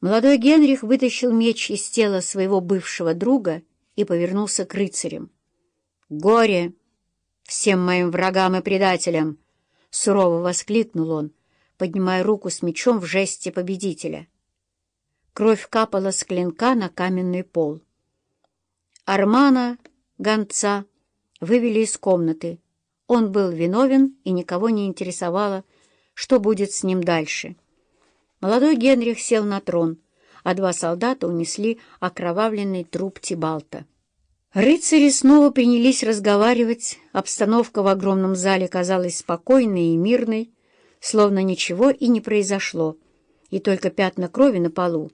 Молодой Генрих вытащил меч из тела своего бывшего друга и повернулся к рыцарям. «Горе всем моим врагам и предателям!» — сурово воскликнул он, поднимая руку с мечом в жесте победителя. Кровь капала с клинка на каменный пол. Армана, гонца, вывели из комнаты. Он был виновен, и никого не интересовало, что будет с ним дальше. Молодой Генрих сел на трон, а два солдата унесли окровавленный труп Тибалта. Рыцари снова принялись разговаривать, обстановка в огромном зале казалась спокойной и мирной, словно ничего и не произошло, и только пятна крови на полу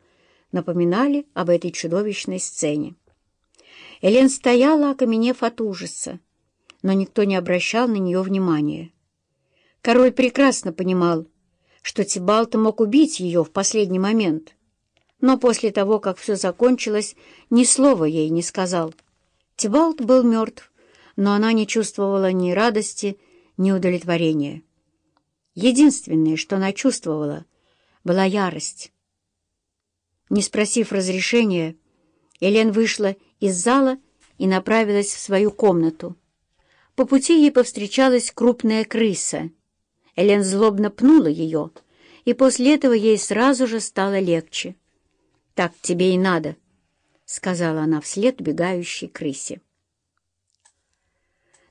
напоминали об этой чудовищной сцене. Элен стояла, окаменев от ужаса, но никто не обращал на нее внимания. Король прекрасно понимал, что Тибалта мог убить ее в последний момент, но после того, как все закончилось, ни слова ей не сказал. Тибалт был мертв, но она не чувствовала ни радости, ни удовлетворения. Единственное, что она чувствовала, была ярость. Не спросив разрешения, Элен вышла из зала и направилась в свою комнату. По пути ей повстречалась крупная крыса — Элен злобно пнула ее, и после этого ей сразу же стало легче. «Так тебе и надо», — сказала она вслед убегающей крысе.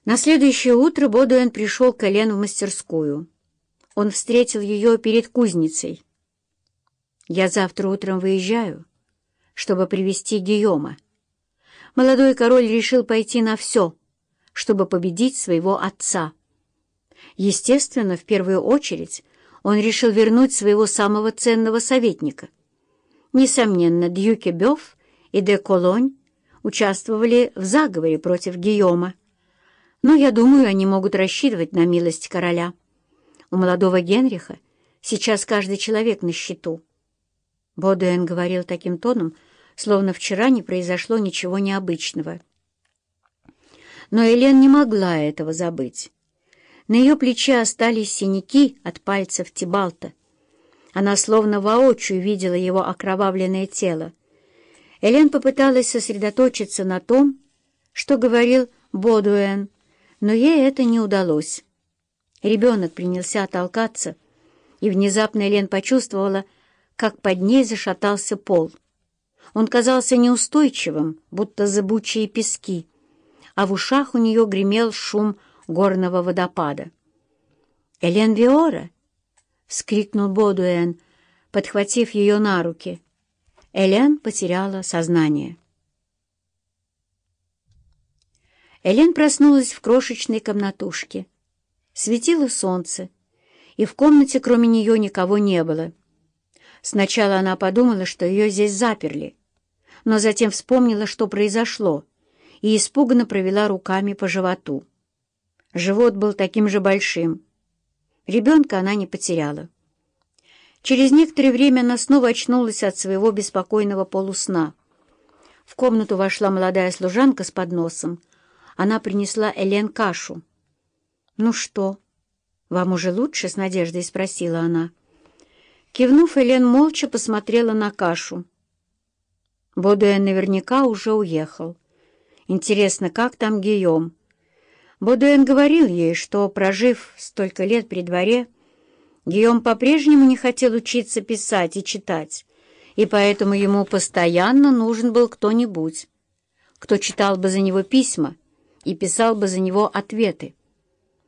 На следующее утро Бодуэн пришел к Элен в мастерскую. Он встретил ее перед кузницей. «Я завтра утром выезжаю, чтобы привести Гийома. Молодой король решил пойти на все, чтобы победить своего отца». Естественно, в первую очередь он решил вернуть своего самого ценного советника. Несомненно, Дьюке Бёв и де Колонь участвовали в заговоре против Гийома. Но, я думаю, они могут рассчитывать на милость короля. У молодого Генриха сейчас каждый человек на счету. Бодуэн говорил таким тоном, словно вчера не произошло ничего необычного. Но Элен не могла этого забыть. На ее плече остались синяки от пальцев Тибалта. Она словно воочию видела его окровавленное тело. Элен попыталась сосредоточиться на том, что говорил Бодуэн, но ей это не удалось. Ребенок принялся толкаться, и внезапно Элен почувствовала, как под ней зашатался пол. Он казался неустойчивым, будто зыбучие пески, а в ушах у нее гремел шум горного водопада. «Элен Виора!» — вскрикнул Бодуэн, подхватив ее на руки. Элен потеряла сознание. Элен проснулась в крошечной комнатушке. Светило солнце, и в комнате кроме нее никого не было. Сначала она подумала, что ее здесь заперли, но затем вспомнила, что произошло, и испуганно провела руками по животу. Живот был таким же большим. Ребенка она не потеряла. Через некоторое время она снова очнулась от своего беспокойного полусна. В комнату вошла молодая служанка с подносом. Она принесла Элен кашу. «Ну что, вам уже лучше?» — с надеждой спросила она. Кивнув, Элен молча посмотрела на кашу. Бодуэн наверняка уже уехал. Интересно, как там Гийом? Бодуэн говорил ей, что, прожив столько лет при дворе, Гийом по-прежнему не хотел учиться писать и читать, и поэтому ему постоянно нужен был кто-нибудь, кто читал бы за него письма и писал бы за него ответы.